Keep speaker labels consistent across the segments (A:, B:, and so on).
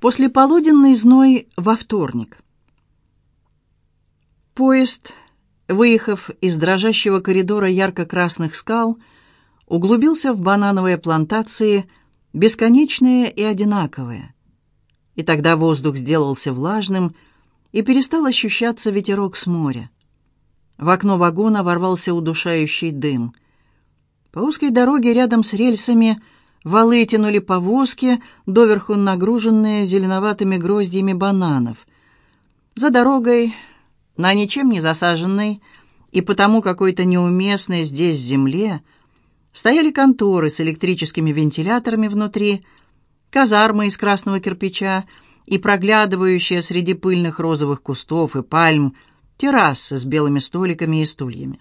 A: Послеполуденный зной во вторник. Поезд, выехав из дрожащего коридора ярко-красных скал, углубился в банановые плантации, бесконечные и одинаковые. И тогда воздух сделался влажным, и перестал ощущаться ветерок с моря. В окно вагона ворвался удушающий дым. По узкой дороге рядом с рельсами – Валы тянули повозки, доверху нагруженные зеленоватыми гроздьями бананов. За дорогой, на ничем не засаженной и потому какой-то неуместной здесь земле, стояли конторы с электрическими вентиляторами внутри, казармы из красного кирпича и проглядывающие среди пыльных розовых кустов и пальм террасы с белыми столиками и стульями.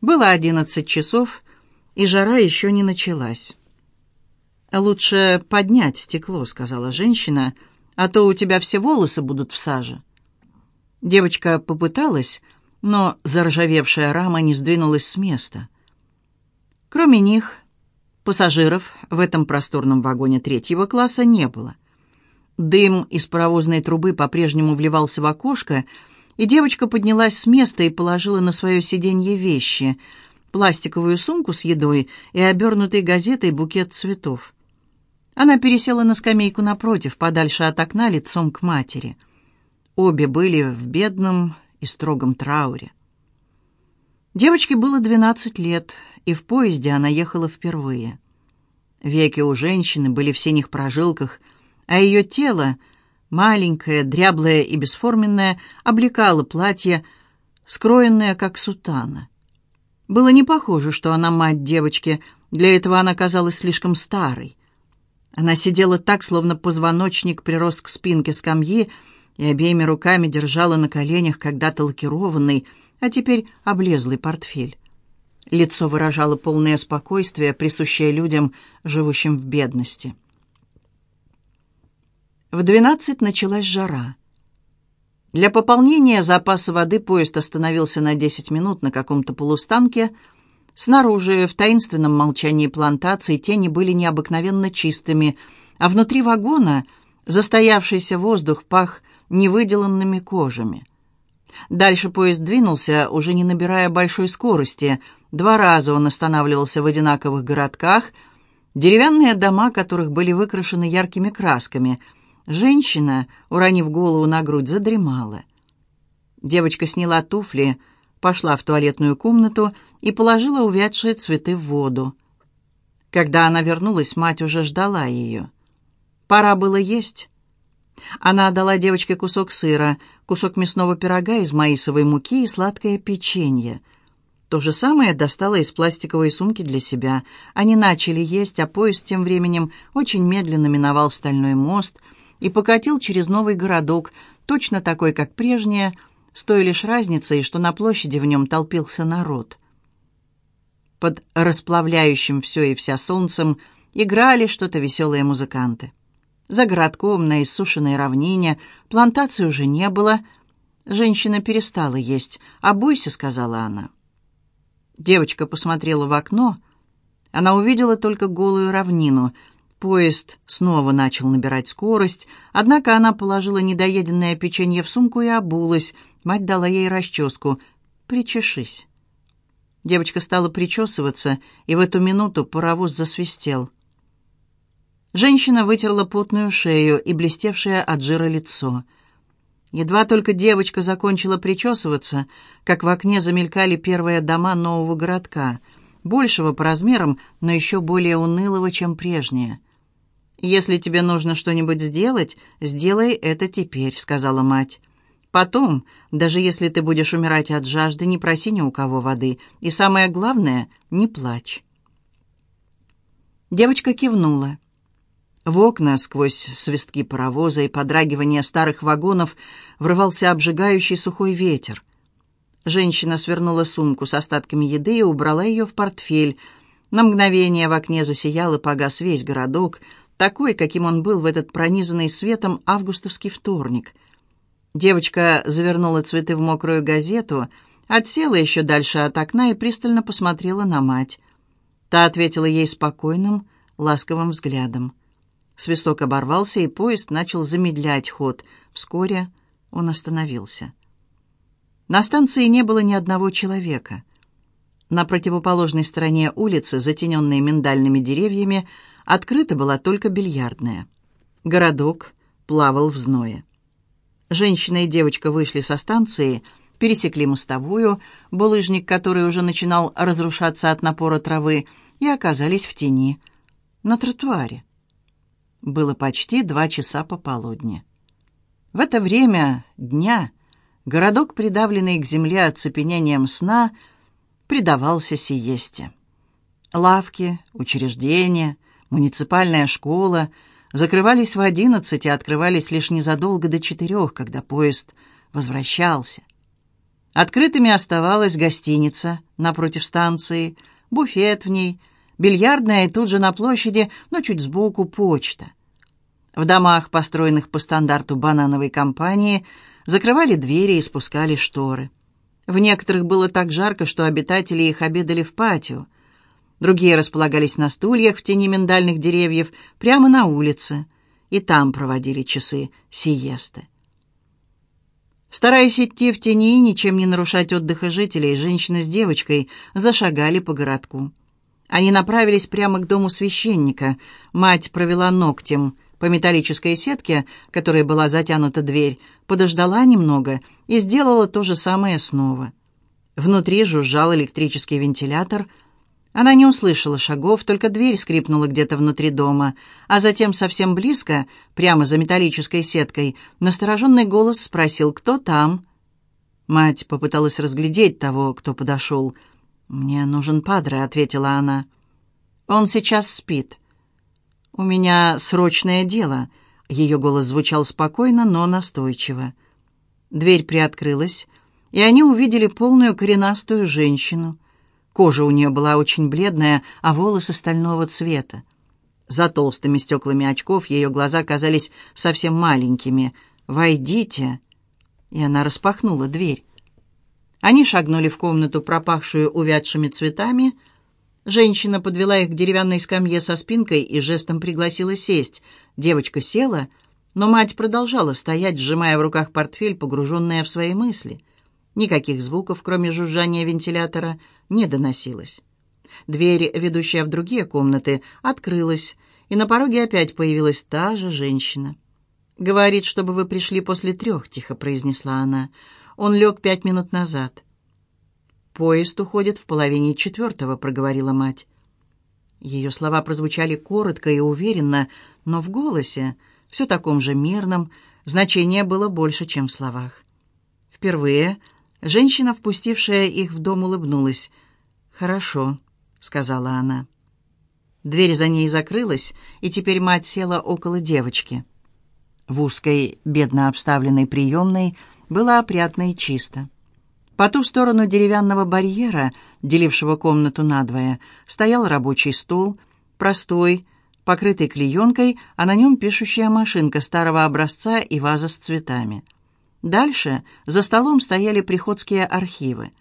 A: Было одиннадцать часов, и жара еще не началась. «Лучше поднять стекло», — сказала женщина, «а то у тебя все волосы будут в саже». Девочка попыталась, но заржавевшая рама не сдвинулась с места. Кроме них, пассажиров в этом просторном вагоне третьего класса не было. Дым из паровозной трубы по-прежнему вливался в окошко, и девочка поднялась с места и положила на свое сиденье вещи — пластиковую сумку с едой и обернутый газетой букет цветов. Она пересела на скамейку напротив, подальше от окна, лицом к матери. Обе были в бедном и строгом трауре. Девочке было 12 лет, и в поезде она ехала впервые. Веки у женщины были в синих прожилках, а ее тело, маленькое, дряблое и бесформенное, облекало платье, скроенное как сутана. Было не похоже, что она мать девочки, для этого она казалась слишком старой. Она сидела так, словно позвоночник прирос к спинке скамьи, и обеими руками держала на коленях когда-то лакированный, а теперь облезлый портфель. Лицо выражало полное спокойствие, присущее людям, живущим в бедности. В двенадцать началась жара. Для пополнения запаса воды поезд остановился на десять минут на каком-то полустанке – Снаружи, в таинственном молчании плантации, тени были необыкновенно чистыми, а внутри вагона застоявшийся воздух пах невыделанными кожами. Дальше поезд двинулся, уже не набирая большой скорости. Два раза он останавливался в одинаковых городках, деревянные дома которых были выкрашены яркими красками. Женщина, уронив голову на грудь, задремала. Девочка сняла туфли — пошла в туалетную комнату и положила увядшие цветы в воду. Когда она вернулась, мать уже ждала ее. Пора было есть. Она отдала девочке кусок сыра, кусок мясного пирога из маисовой муки и сладкое печенье. То же самое достала из пластиковой сумки для себя. Они начали есть, а поезд тем временем очень медленно миновал стальной мост и покатил через новый городок, точно такой, как прежняя, с той лишь разницей, что на площади в нем толпился народ. Под расплавляющим все и вся солнцем играли что-то веселые музыканты. За городком на иссушенной равнине плантации уже не было. Женщина перестала есть. «Обуйся», — сказала она. Девочка посмотрела в окно. Она увидела только голую равнину — Поезд снова начал набирать скорость, однако она положила недоеденное печенье в сумку и обулась. Мать дала ей расческу. «Причешись». Девочка стала причесываться, и в эту минуту паровоз засвистел. Женщина вытерла потную шею и блестевшее от жира лицо. Едва только девочка закончила причесываться, как в окне замелькали первые дома нового городка, большего по размерам, но еще более унылого, чем прежние — «Если тебе нужно что-нибудь сделать, сделай это теперь», — сказала мать. «Потом, даже если ты будешь умирать от жажды, не проси ни у кого воды. И самое главное, не плачь». Девочка кивнула. В окна, сквозь свистки паровоза и подрагивание старых вагонов, врывался обжигающий сухой ветер. Женщина свернула сумку с остатками еды и убрала ее в портфель. На мгновение в окне засиял и погас весь городок — такой, каким он был в этот пронизанный светом августовский вторник. Девочка завернула цветы в мокрую газету, отсела еще дальше от окна и пристально посмотрела на мать. Та ответила ей спокойным, ласковым взглядом. Свисток оборвался, и поезд начал замедлять ход. Вскоре он остановился. На станции не было ни одного человека. На противоположной стороне улицы, затененной миндальными деревьями, открыта была только бильярдная. Городок плавал в зное. Женщина и девочка вышли со станции, пересекли мостовую, булыжник, который уже начинал разрушаться от напора травы, и оказались в тени, на тротуаре. Было почти два часа пополудни. В это время дня городок, придавленный к земле оцепенением сна, предавался сиесте. Лавки, учреждения, муниципальная школа закрывались в одиннадцать и открывались лишь незадолго до четырех, когда поезд возвращался. Открытыми оставалась гостиница напротив станции, буфет в ней, бильярдная и тут же на площади, но чуть сбоку почта — в домах, построенных по стандарту банановой компании, закрывали двери и спускали шторы. В некоторых было так жарко, что обитатели их обедали в патио. Другие располагались на стульях в тени миндальных деревьев прямо на улице, и там проводили часы сиесты. Стараясь идти в тени и ничем не нарушать отдыха жителей, женщина с девочкой зашагали по городку. Они направились прямо к дому священника. Мать провела ногтем по металлической сетке, которой была затянута дверь, подождала немного и сделала то же самое снова. Внутри жужжал электрический вентилятор. Она не услышала шагов, только дверь скрипнула где-то внутри дома, а затем совсем близко, прямо за металлической сеткой, настороженный голос спросил, кто там. Мать попыталась разглядеть того, кто подошел. «Мне нужен падре», — ответила она. «Он сейчас спит». «У меня срочное дело», — ее голос звучал спокойно, но настойчиво. Дверь приоткрылась, и они увидели полную коренастую женщину. Кожа у нее была очень бледная, а волосы стального цвета. За толстыми стеклами очков ее глаза казались совсем маленькими. «Войдите!» И она распахнула дверь. Они шагнули в комнату, пропахшую увядшими цветами, — Женщина подвела их к деревянной скамье со спинкой и жестом пригласила сесть. Девочка села, но мать продолжала стоять, сжимая в руках портфель, погруженная в свои мысли. Никаких звуков, кроме жужжания вентилятора, не доносилось. Дверь, ведущая в другие комнаты, открылась, и на пороге опять появилась та же женщина. «Говорит, чтобы вы пришли после трех», — тихо произнесла она. «Он лег пять минут назад». «Поезд уходит в половине четвертого», — проговорила мать. Ее слова прозвучали коротко и уверенно, но в голосе, все таком же мерном, значение было больше, чем в словах. Впервые женщина, впустившая их в дом, улыбнулась. «Хорошо», — сказала она. Дверь за ней закрылась, и теперь мать села около девочки. В узкой, бедно обставленной приемной было опрятно и чисто. По ту сторону деревянного барьера, делившего комнату надвое, стоял рабочий стол, простой, покрытый клеенкой, а на нем пишущая машинка старого образца и ваза с цветами. Дальше за столом стояли приходские архивы.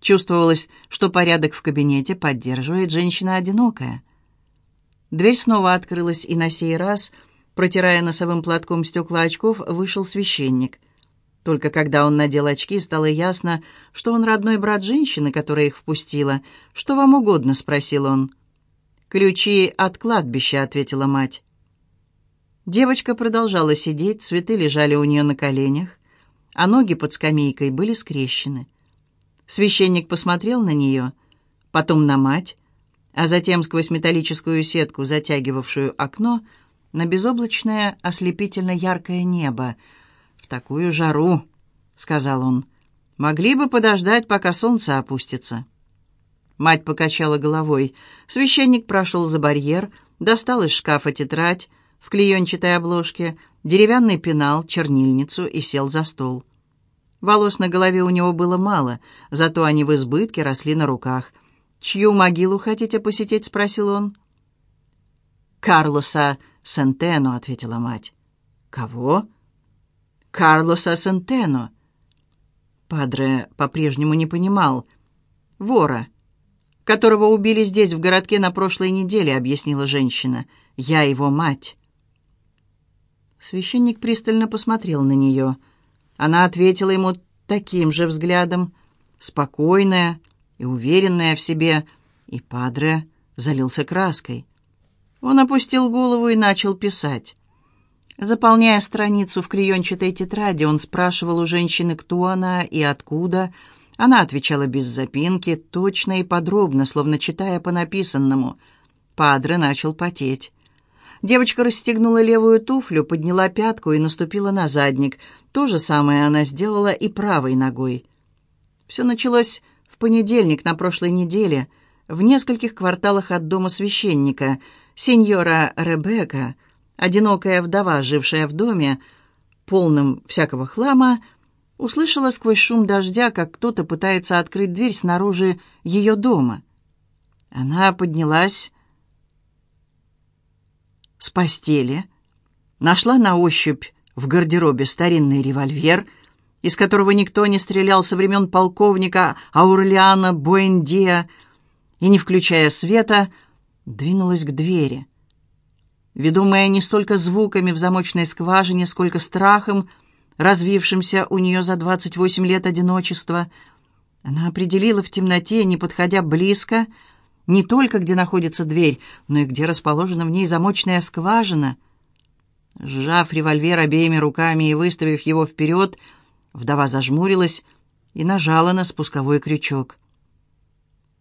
A: Чувствовалось, что порядок в кабинете поддерживает женщина одинокая. Дверь снова открылась, и на сей раз, протирая носовым платком стекла очков, вышел священник — только когда он надел очки, стало ясно, что он родной брат женщины, которая их впустила. «Что вам угодно?» — спросил он. «Ключи от кладбища», — ответила мать. Девочка продолжала сидеть, цветы лежали у нее на коленях, а ноги под скамейкой были скрещены. Священник посмотрел на нее, потом на мать, а затем сквозь металлическую сетку, затягивавшую окно, на безоблачное ослепительно яркое небо — «В такую жару», — сказал он. «Могли бы подождать, пока солнце опустится». Мать покачала головой. Священник прошел за барьер, достал из шкафа тетрадь в клеенчатой обложке, деревянный пенал, чернильницу и сел за стол. Волос на голове у него было мало, зато они в избытке росли на руках. «Чью могилу хотите посетить?» — спросил он. «Карлоса Сентено», — ответила мать. «Кого?» Карлоса Сентено. Падре по-прежнему не понимал. «Вора, которого убили здесь, в городке, на прошлой неделе», — объяснила женщина. «Я его мать». Священник пристально посмотрел на нее. Она ответила ему таким же взглядом, спокойная и уверенная в себе, и Падре залился краской. Он опустил голову и начал писать. Заполняя страницу в клеенчатой тетради, он спрашивал у женщины, кто она и откуда. Она отвечала без запинки, точно и подробно, словно читая по написанному. Падре начал потеть. Девочка расстегнула левую туфлю, подняла пятку и наступила на задник. То же самое она сделала и правой ногой. Все началось в понедельник на прошлой неделе, в нескольких кварталах от дома священника. Сеньора Ребекка, одинокая вдова, жившая в доме, полным всякого хлама, услышала сквозь шум дождя, как кто-то пытается открыть дверь снаружи ее дома. Она поднялась с постели, нашла на ощупь в гардеробе старинный револьвер, из которого никто не стрелял со времен полковника Аурлиана Буэндия, и, не включая света, двинулась к двери. Ведомая не столько звуками в замочной скважине, сколько страхом, развившимся у нее за 28 лет одиночества, она определила в темноте, не подходя близко, не только где находится дверь, но и где расположена в ней замочная скважина. Сжав револьвер обеими руками и выставив его вперед, вдова зажмурилась и нажала на спусковой крючок.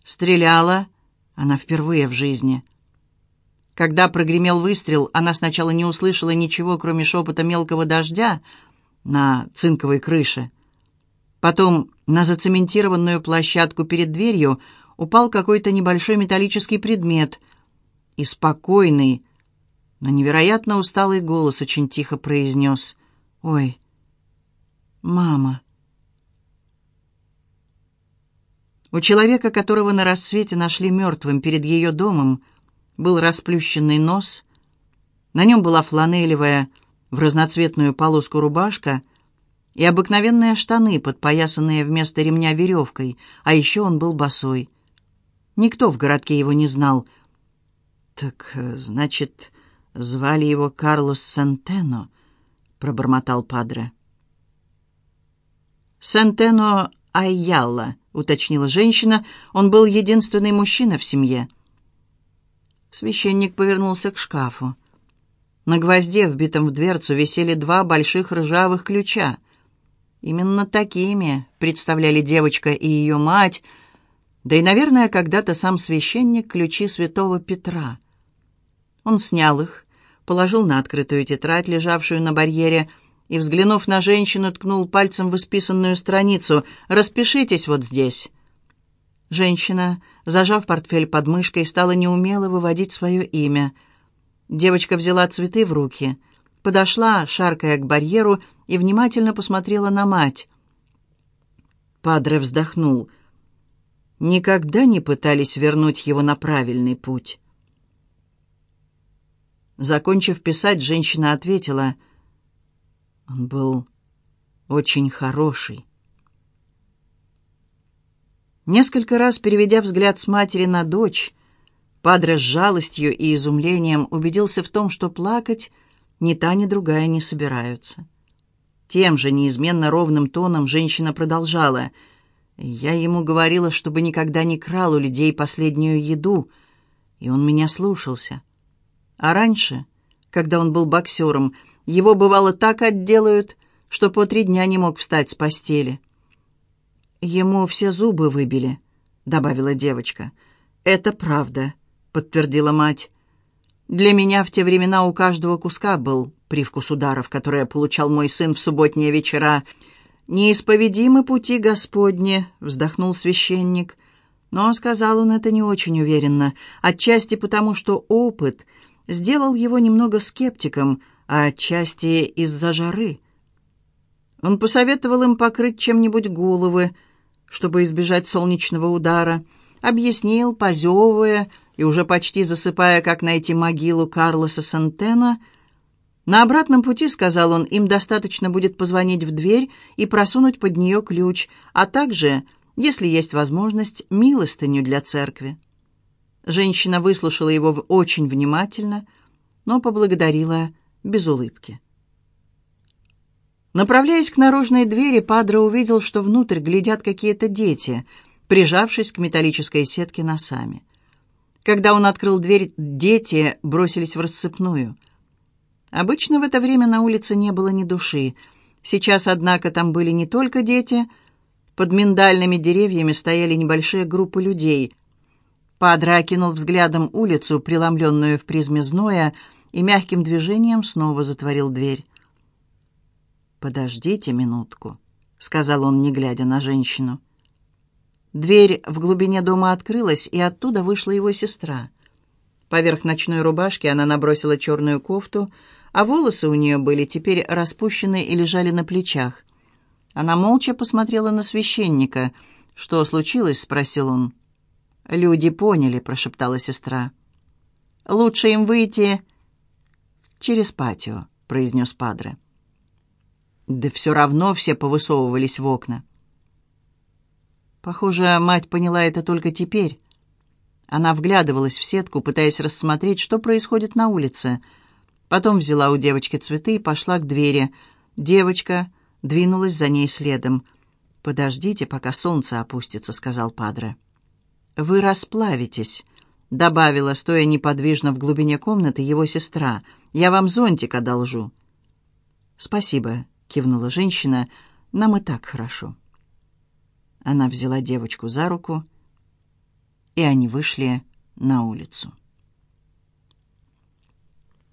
A: Стреляла она впервые в жизни. Когда прогремел выстрел, она сначала не услышала ничего, кроме шепота мелкого дождя на цинковой крыше. Потом на зацементированную площадку перед дверью — упал какой-то небольшой металлический предмет, и спокойный, но невероятно усталый голос очень тихо произнес «Ой, мама». У человека, которого на рассвете нашли мертвым перед ее домом, был расплющенный нос, на нем была фланелевая в разноцветную полоску рубашка и обыкновенные штаны, подпоясанные вместо ремня веревкой, а еще он был босой. Никто в городке его не знал. «Так, э, значит, звали его Карлос Сентено», — пробормотал Падре. «Сентено Айялла», — уточнила женщина. «Он был единственный мужчина в семье». Священник повернулся к шкафу. На гвозде, вбитом в дверцу, висели два больших ржавых ключа. Именно такими представляли девочка и ее мать — да и, наверное, когда-то сам священник ключи святого Петра. Он снял их, положил на открытую тетрадь, лежавшую на барьере, и, взглянув на женщину, ткнул пальцем в исписанную страницу. «Распишитесь вот здесь». Женщина, зажав портфель под мышкой, стала неумело выводить свое имя. Девочка взяла цветы в руки, подошла, шаркая к барьеру, и внимательно посмотрела на мать. Падре вздохнул — никогда не пытались вернуть его на правильный путь. Закончив писать, женщина ответила, «Он был очень хороший». Несколько раз переведя взгляд с матери на дочь, Падре с жалостью и изумлением убедился в том, что плакать ни та, ни другая не собираются. Тем же неизменно ровным тоном женщина продолжала — я ему говорила, чтобы никогда не крал у людей последнюю еду, и он меня слушался. А раньше, когда он был боксером, его бывало так отделают, что по три дня не мог встать с постели. «Ему все зубы выбили», — добавила девочка. «Это правда», — подтвердила мать. «Для меня в те времена у каждого куска был привкус ударов, которые получал мой сын в субботние вечера, — «Неисповедимы пути Господни», — вздохнул священник. Но сказал он это не очень уверенно, отчасти потому, что опыт сделал его немного скептиком, а отчасти из-за жары. Он посоветовал им покрыть чем-нибудь головы, чтобы избежать солнечного удара, объяснил, позевывая и уже почти засыпая, как найти могилу Карлоса Сантена — на обратном пути, сказал он, им достаточно будет позвонить в дверь и просунуть под нее ключ, а также, если есть возможность, милостыню для церкви. Женщина выслушала его очень внимательно, но поблагодарила без улыбки. Направляясь к наружной двери, Падре увидел, что внутрь глядят какие-то дети, прижавшись к металлической сетке носами. Когда он открыл дверь, дети бросились в рассыпную. Обычно в это время на улице не было ни души. Сейчас, однако, там были не только дети. Под миндальными деревьями стояли небольшие группы людей. Падре окинул взглядом улицу, преломленную в призме зноя, и мягким движением снова затворил дверь. «Подождите минутку», — сказал он, не глядя на женщину. Дверь в глубине дома открылась, и оттуда вышла его сестра. Поверх ночной рубашки она набросила черную кофту, а волосы у нее были теперь распущены и лежали на плечах. Она молча посмотрела на священника. «Что случилось?» — спросил он. «Люди поняли», — прошептала сестра. «Лучше им выйти через патио», — произнес Падре. Да все равно все повысовывались в окна. Похоже, мать поняла это только теперь. Она вглядывалась в сетку, пытаясь рассмотреть, что происходит на улице. Потом взяла у девочки цветы и пошла к двери. Девочка двинулась за ней следом. «Подождите, пока солнце опустится», — сказал Падре. «Вы расплавитесь», — добавила, стоя неподвижно в глубине комнаты, его сестра. «Я вам зонтик одолжу». «Спасибо», кивнула женщина. «Нам и так хорошо». Она взяла девочку за руку, и они вышли на улицу.